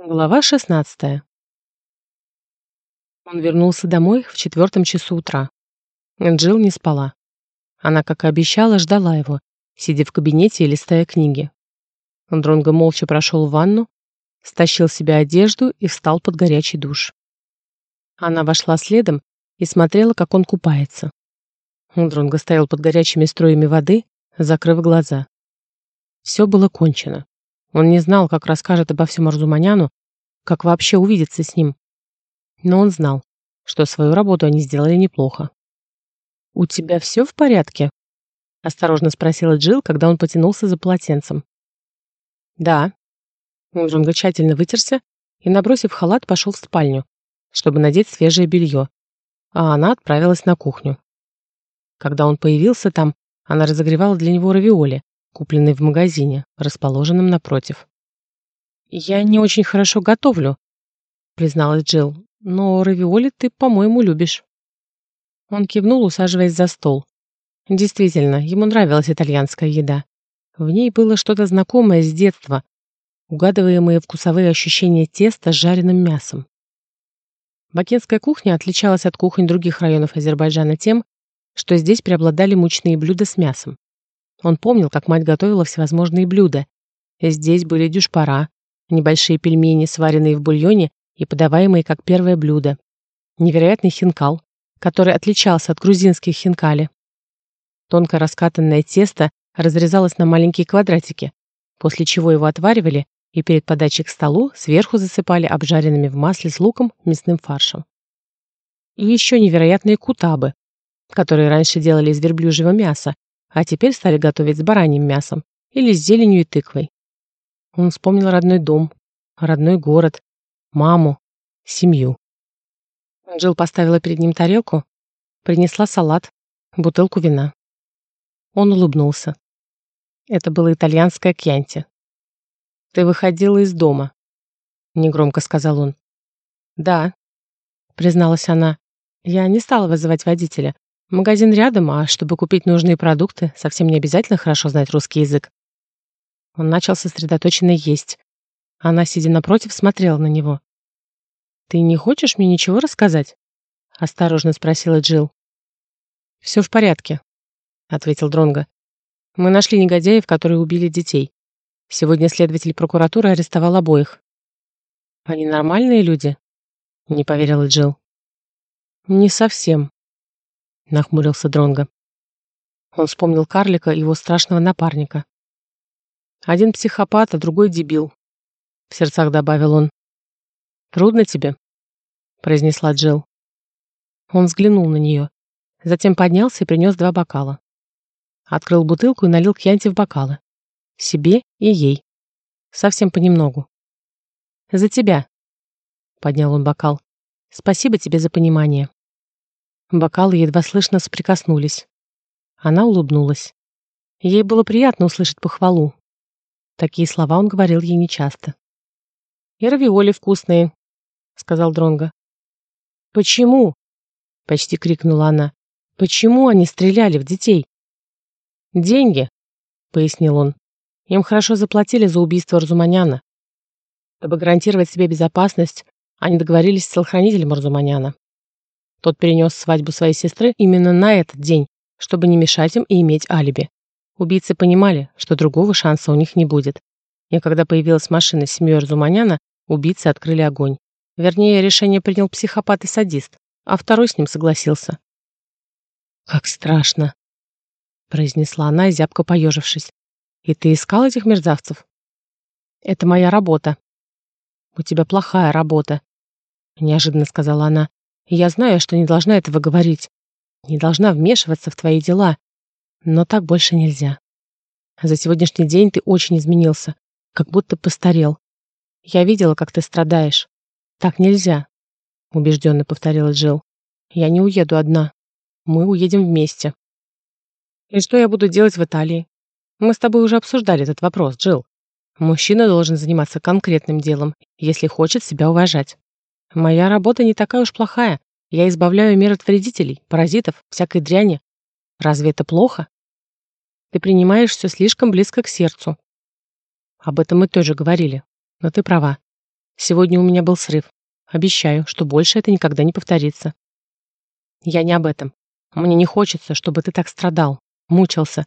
Глава 16. Он вернулся домой в четвертом часу утра. Джилл не спала. Она, как и обещала, ждала его, сидя в кабинете и листая книги. Дронго молча прошел в ванну, стащил себе одежду и встал под горячий душ. Она вошла следом и смотрела, как он купается. Дронго стоял под горячими струями воды, закрыв глаза. Все было кончено. Он не знал, как расскажет обо всем Арзуманяну, как вообще увидеться с ним. Но он знал, что свою работу они сделали неплохо. «У тебя все в порядке?» — осторожно спросила Джилл, когда он потянулся за полотенцем. «Да». Джунга тщательно вытерся и, набросив халат, пошел в спальню, чтобы надеть свежее белье, а она отправилась на кухню. Когда он появился там, она разогревала для него равиоли, купленный в магазине, расположенном напротив. «Я не очень хорошо готовлю», — призналась Джилл, «но равиоли ты, по-моему, любишь». Он кивнул, усаживаясь за стол. Действительно, ему нравилась итальянская еда. В ней было что-то знакомое с детства, угадываемые вкусовые ощущения теста с жареным мясом. Бакинская кухня отличалась от кухонь других районов Азербайджана тем, что здесь преобладали мучные блюда с мясом. Он помнил, как мать готовила всевозможные блюда. Здесь были дюшпара, небольшие пельмени, сваренные в бульоне и подаваемые как первое блюдо. Невероятный хинкал, который отличался от грузинских хинкали. Тонко раскатанное тесто разрезалось на маленькие квадратики, после чего его отваривали и перед подачей к столу сверху засыпали обжаренными в масле с луком мясным фаршем. И еще невероятные кутабы, которые раньше делали из верблюжьего мяса, а теперь стали готовить с бараньим мясом или с зеленью и тыквой. Он вспомнил родной дом, родной город, маму, семью. Джилл поставила перед ним тарелку, принесла салат, бутылку вина. Он улыбнулся. Это было итальянское кьянти. «Ты выходила из дома», — негромко сказал он. «Да», — призналась она. «Я не стала вызывать водителя. Магазин рядом, а чтобы купить нужные продукты, совсем не обязательно хорошо знать русский язык. Он начал сосредоточенно есть. Она, сидя напротив, смотрела на него. «Ты не хочешь мне ничего рассказать?» — осторожно спросила Джилл. «Все в порядке», — ответил Дронго. «Мы нашли негодяев, которые убили детей. Сегодня следователь прокуратуры арестовал обоих». «Они нормальные люди?» — не поверила Джилл. «Не совсем», — нахмурился Дронго. Он вспомнил карлика и его страшного напарника. «Один психопат, а другой дебил», — в сердцах добавил он. «Трудно тебе?» — произнесла Джилл. Он взглянул на нее, затем поднялся и принес два бокала. Открыл бутылку и налил кьянти в бокалы. Себе и ей. Совсем понемногу. «За тебя», — поднял он бокал. «Спасибо тебе за понимание». Бокалы едва слышно соприкоснулись. Она улыбнулась. Ей было приятно услышать похвалу. Такие слова он говорил ей нечасто. «И равиоли вкусные», — сказал Дронго. «Почему?» — почти крикнула она. «Почему они стреляли в детей?» «Деньги», — пояснил он. «Им хорошо заплатили за убийство Арзуманяна. Чтобы гарантировать себе безопасность, они договорились с телохранителем Арзуманяна. Тот перенес свадьбу своей сестры именно на этот день, чтобы не мешать им и иметь алиби. Убийцы понимали, что другого шанса у них не будет. И когда появилась машина с семьей Арзуманяна, убийцы открыли огонь. Вернее, решение принял психопат и садист, а второй с ним согласился. «Как страшно!» — произнесла она, зябко поежившись. «И ты искал этих мерзавцев?» «Это моя работа». «У тебя плохая работа», — неожиданно сказала она. Я знаю, что не должна этого говорить, не должна вмешиваться в твои дела, но так больше нельзя. За сегодняшний день ты очень изменился, как будто постарел. Я видела, как ты страдаешь. Так нельзя, убежденно повторила Джилл. Я не уеду одна. Мы уедем вместе. И что я буду делать в Италии? Мы с тобой уже обсуждали этот вопрос, Джилл. Мужчина должен заниматься конкретным делом, если хочет себя уважать. Моя работа не такая уж плохая. Я избавляю мир от вредителей, паразитов, всякой дряни. Разве это плохо? Ты принимаешь все слишком близко к сердцу. Об этом мы тоже говорили. Но ты права. Сегодня у меня был срыв. Обещаю, что больше это никогда не повторится. Я не об этом. Мне не хочется, чтобы ты так страдал, мучился.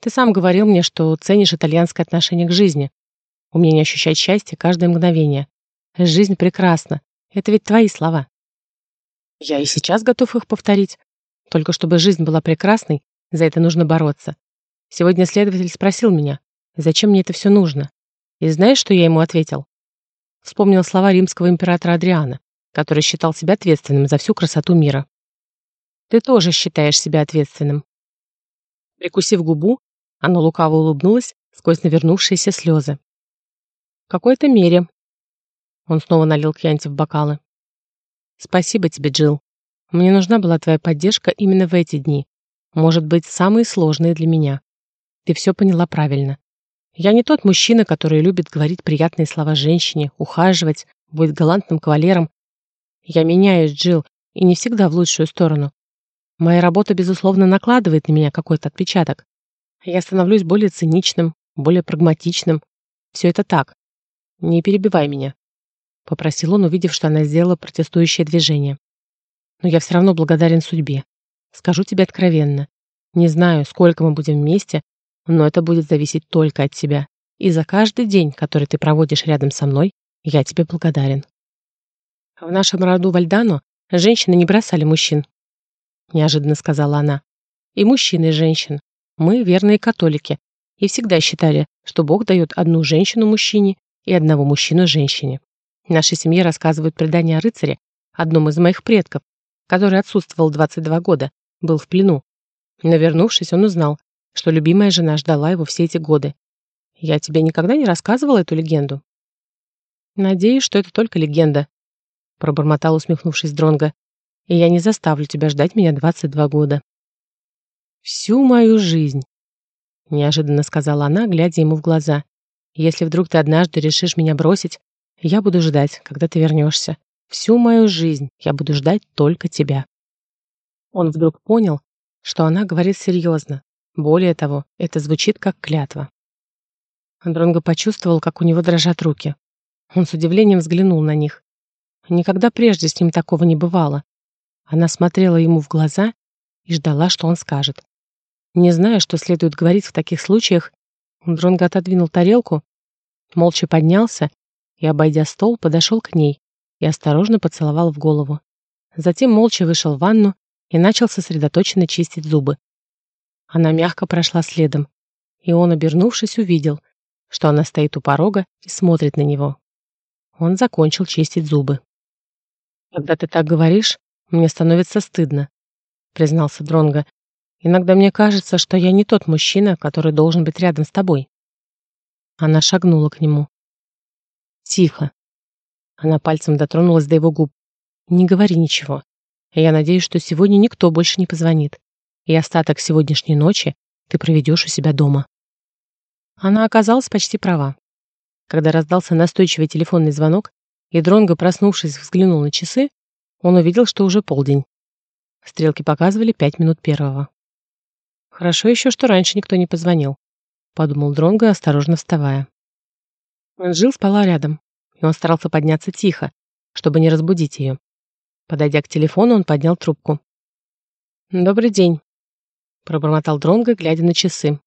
Ты сам говорил мне, что ценишь итальянское отношение к жизни. Умение ощущать счастье каждое мгновение. Жизнь прекрасна. Это ведь твои слова. Я и сейчас готов их повторить. Только чтобы жизнь была прекрасной, за это нужно бороться. Сегодня следователь спросил меня, зачем мне это все нужно. И знаешь, что я ему ответил? Вспомнил слова римского императора Адриана, который считал себя ответственным за всю красоту мира. Ты тоже считаешь себя ответственным. Прикусив губу, она лукаво улыбнулась сквозь навернувшиеся слезы. В какой-то мере. Он снова налил кьянти в бокалы. Спасибо тебе, Джилл. Мне нужна была твоя поддержка именно в эти дни. Может быть, самые сложные для меня. Ты все поняла правильно. Я не тот мужчина, который любит говорить приятные слова женщине, ухаживать, быть галантным кавалером. Я меняюсь, Джилл, и не всегда в лучшую сторону. Моя работа, безусловно, накладывает на меня какой-то отпечаток. Я становлюсь более циничным, более прагматичным. Все это так. Не перебивай меня. Попросил он, увидев, что она сделала протестующее движение но я все равно благодарен судьбе. Скажу тебе откровенно. Не знаю, сколько мы будем вместе, но это будет зависеть только от тебя. И за каждый день, который ты проводишь рядом со мной, я тебе благодарен. В нашем роду Вальдано женщины не бросали мужчин, неожиданно сказала она. И мужчин, и женщин. Мы верные католики и всегда считали, что Бог дает одну женщину мужчине и одного мужчину женщине. Нашей семье рассказывают предание о рыцаре, одном из моих предков, который отсутствовал 22 года, был в плену. Но вернувшись, он узнал, что любимая жена ждала его все эти годы. Я тебе никогда не рассказывала эту легенду? Надеюсь, что это только легенда, пробормотал, усмехнувшись Дронга. И я не заставлю тебя ждать меня 22 года. Всю мою жизнь, неожиданно сказала она, глядя ему в глаза. Если вдруг ты однажды решишь меня бросить, я буду ждать, когда ты вернешься. Всю мою жизнь я буду ждать только тебя». Он вдруг понял, что она говорит серьезно. Более того, это звучит как клятва. Дронго почувствовал, как у него дрожат руки. Он с удивлением взглянул на них. Никогда прежде с ним такого не бывало. Она смотрела ему в глаза и ждала, что он скажет. Не зная, что следует говорить в таких случаях, Дронго отодвинул тарелку, молча поднялся и, обойдя стол, подошел к ней и осторожно поцеловал в голову. Затем молча вышел в ванну и начал сосредоточенно чистить зубы. Она мягко прошла следом, и он, обернувшись, увидел, что она стоит у порога и смотрит на него. Он закончил чистить зубы. «Когда ты так говоришь, мне становится стыдно», — признался Дронго. «Иногда мне кажется, что я не тот мужчина, который должен быть рядом с тобой». Она шагнула к нему. «Тихо», она пальцем дотронулась до его губ. «Не говори ничего. Я надеюсь, что сегодня никто больше не позвонит. И остаток сегодняшней ночи ты проведешь у себя дома». Она оказалась почти права. Когда раздался настойчивый телефонный звонок, и Дронго, проснувшись, взглянул на часы, он увидел, что уже полдень. Стрелки показывали пять минут первого. «Хорошо еще, что раньше никто не позвонил», — подумал Дронго, осторожно вставая. Джилл спала рядом и он старался подняться тихо, чтобы не разбудить ее. Подойдя к телефону, он поднял трубку. «Добрый день», — пробормотал Дронго, глядя на часы.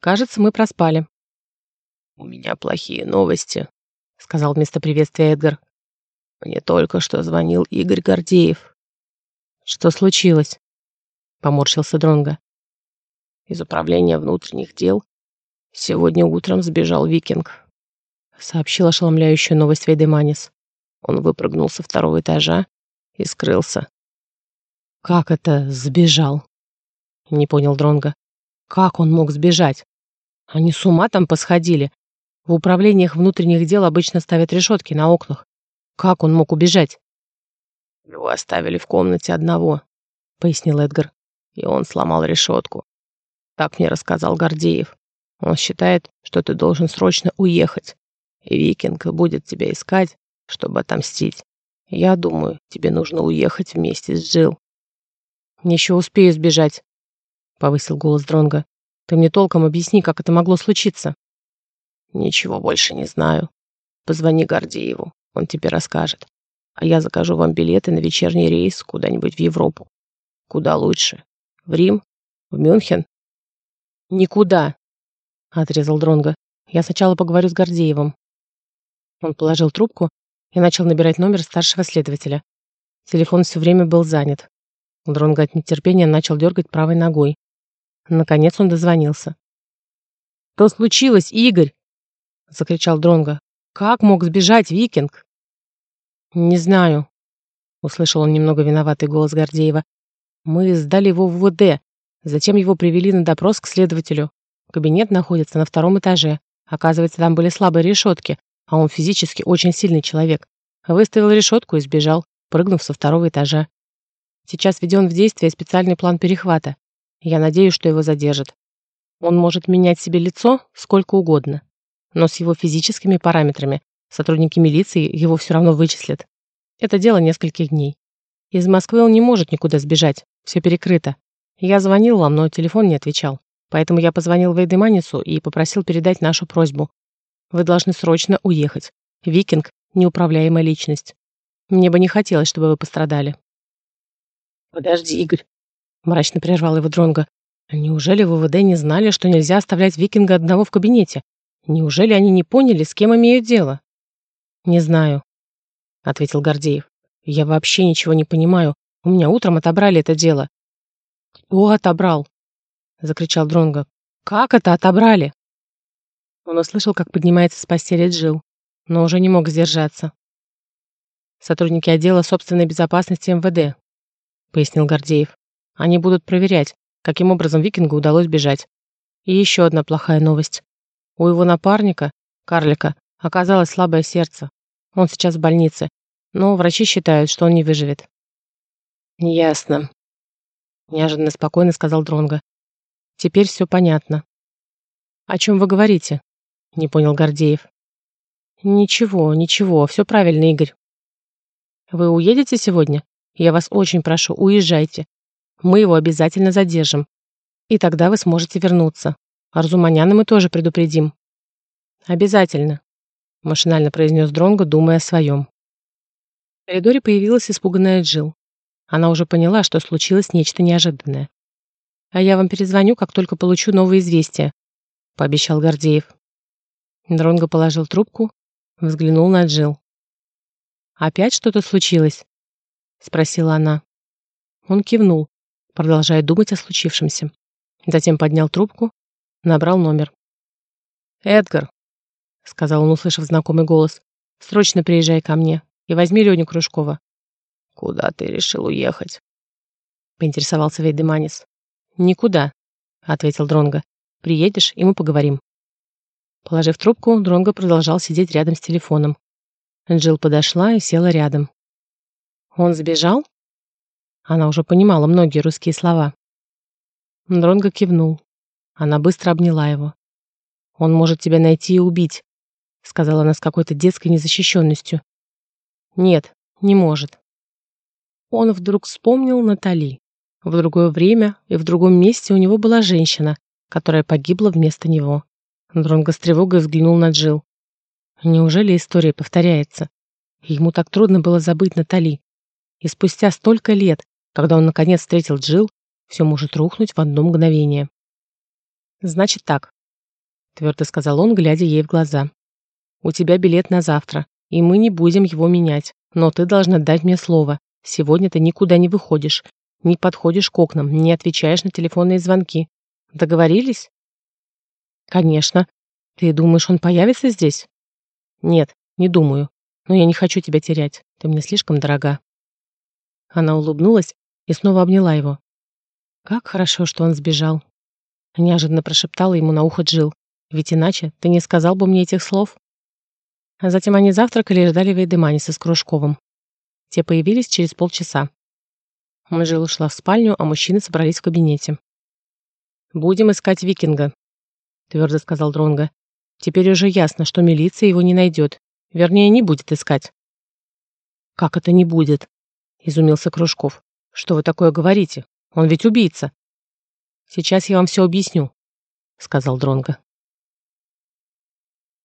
«Кажется, мы проспали». «У меня плохие новости», — сказал вместо приветствия Эдгар. «Мне только что звонил Игорь Гордеев». «Что случилось?» — поморщился Дронго. «Из управления внутренних дел сегодня утром сбежал викинг сообщил ошеломляющую новость Вейдеманис. Он выпрыгнул со второго этажа и скрылся. Как это сбежал? Не понял Дронга. Как он мог сбежать? Они с ума там посходили. В управлениях внутренних дел обычно ставят решетки на окнах. Как он мог убежать? Его оставили в комнате одного, пояснил Эдгар. И он сломал решетку. Так мне рассказал Гордеев. Он считает, что ты должен срочно уехать. Викинг будет тебя искать, чтобы отомстить. Я думаю, тебе нужно уехать вместе с Джилл. Еще успею сбежать, повысил голос Дронга. Ты мне толком объясни, как это могло случиться. Ничего больше не знаю. Позвони Гордееву. Он тебе расскажет. А я закажу вам билеты на вечерний рейс куда-нибудь в Европу. Куда лучше? В Рим? В Мюнхен? Никуда, отрезал Дронга. Я сначала поговорю с Гордеевым. Он положил трубку и начал набирать номер старшего следователя. Телефон все время был занят. Дронго от нетерпения начал дергать правой ногой. Наконец он дозвонился. «Что случилось, Игорь?» — закричал Дронго. «Как мог сбежать викинг?» «Не знаю», — услышал он немного виноватый голос Гордеева. «Мы сдали его в ВД, затем его привели на допрос к следователю. Кабинет находится на втором этаже. Оказывается, там были слабые решетки, а он физически очень сильный человек. Выставил решетку и сбежал, прыгнув со второго этажа. Сейчас введен в действие специальный план перехвата. Я надеюсь, что его задержат. Он может менять себе лицо сколько угодно, но с его физическими параметрами сотрудники милиции его все равно вычислят. Это дело нескольких дней. Из Москвы он не может никуда сбежать, все перекрыто. Я звонил вам, но телефон не отвечал. Поэтому я позвонил Вейдеманису и попросил передать нашу просьбу. Вы должны срочно уехать. Викинг — неуправляемая личность. Мне бы не хотелось, чтобы вы пострадали. Подожди, Игорь. Мрачно прервал его Дронго. Неужели в ВВД не знали, что нельзя оставлять викинга одного в кабинете? Неужели они не поняли, с кем имеют дело? Не знаю, ответил Гордеев. Я вообще ничего не понимаю. У меня утром отобрали это дело. Кто отобрал? закричал Дронго. Как это отобрали? Он услышал, как поднимается с постели Джил, но уже не мог сдержаться. Сотрудники отдела собственной безопасности МВД, пояснил Гордеев. Они будут проверять, каким образом викингу удалось бежать. И еще одна плохая новость. У его напарника, карлика, оказалось слабое сердце. Он сейчас в больнице, но врачи считают, что он не выживет. Ясно, неожиданно спокойно сказал Дронго. Теперь все понятно. О чем вы говорите? Не понял Гордеев. Ничего, ничего, все правильно, Игорь. Вы уедете сегодня? Я вас очень прошу, уезжайте. Мы его обязательно задержим. И тогда вы сможете вернуться. Арзуманяна мы тоже предупредим. Обязательно, машинально произнес Дронго, думая о своем. В коридоре появилась испуганная Джил. Она уже поняла, что случилось нечто неожиданное. «А я вам перезвоню, как только получу новые известия», — пообещал Гордеев. Дронго положил трубку, взглянул на Джил. «Опять что-то случилось?» — спросила она. Он кивнул, продолжая думать о случившемся. Затем поднял трубку, набрал номер. «Эдгар», — сказал он, услышав знакомый голос, — «срочно приезжай ко мне и возьми Леню Кружкова». «Куда ты решил уехать?» — поинтересовался Вейдеманис. «Никуда», — ответил Дронго. «Приедешь, и мы поговорим». Положив трубку, Дронго продолжал сидеть рядом с телефоном. Джилл подошла и села рядом. «Он сбежал?» Она уже понимала многие русские слова. Дронго кивнул. Она быстро обняла его. «Он может тебя найти и убить», — сказала она с какой-то детской незащищенностью. «Нет, не может». Он вдруг вспомнил Натали. В другое время и в другом месте у него была женщина, которая погибла вместо него. Дронго с тревогой взглянул на Джил. Неужели история повторяется? Ему так трудно было забыть Натали. И спустя столько лет, когда он наконец встретил Джил, все может рухнуть в одно мгновение. «Значит так», — твердо сказал он, глядя ей в глаза. «У тебя билет на завтра, и мы не будем его менять, но ты должна дать мне слово. Сегодня ты никуда не выходишь, не подходишь к окнам, не отвечаешь на телефонные звонки. Договорились?» «Конечно. Ты думаешь, он появится здесь?» «Нет, не думаю. Но я не хочу тебя терять. Ты мне слишком дорога». Она улыбнулась и снова обняла его. «Как хорошо, что он сбежал!» Неожиданно прошептала ему на ухо Джил. «Ведь иначе ты не сказал бы мне этих слов». А затем они завтракали и ждали Вейдеманиса с Кружковым. Те появились через полчаса. Джилл ушла в спальню, а мужчины собрались в кабинете. «Будем искать викинга», твердо сказал Дронго. Теперь уже ясно, что милиция его не найдет. Вернее, не будет искать. Как это не будет? Изумился Кружков. Что вы такое говорите? Он ведь убийца. Сейчас я вам все объясню, сказал Дронго.